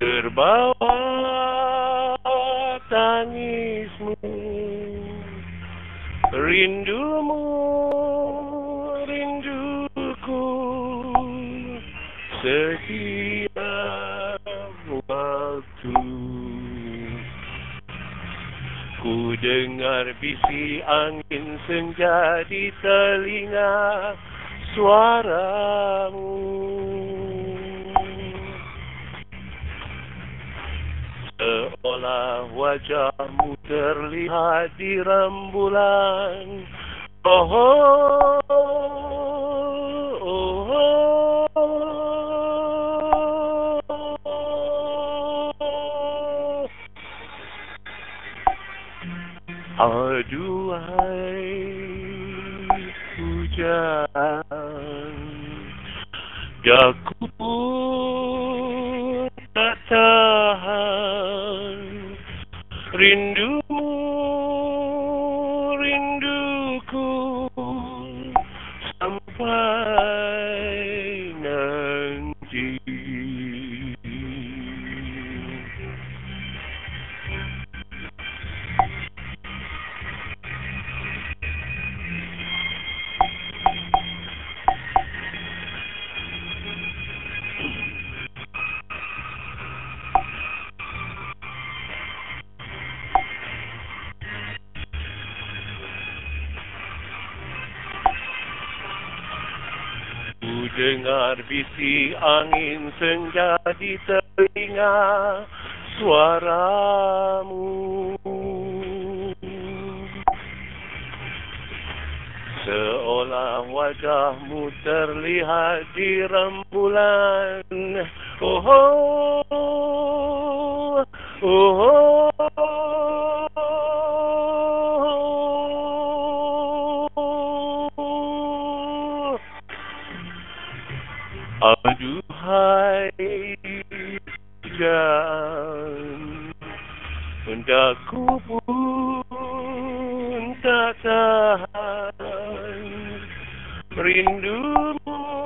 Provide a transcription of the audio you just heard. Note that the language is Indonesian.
Terbawa tangismu Rindumu rinduku. Setiap waktu Ku dengar bisi angin senja di telinga suaramu wajahmu terlihat di rembulan Oh, oh, oh, oh. Aduhai hujan Daku Rindumu, dengar bisi angin senja di telinga suaramu Seolah wajahmu terlihat di rembulan Oh, oh, oh, oh. Hai dan untuk pun tak tahan. Rindumu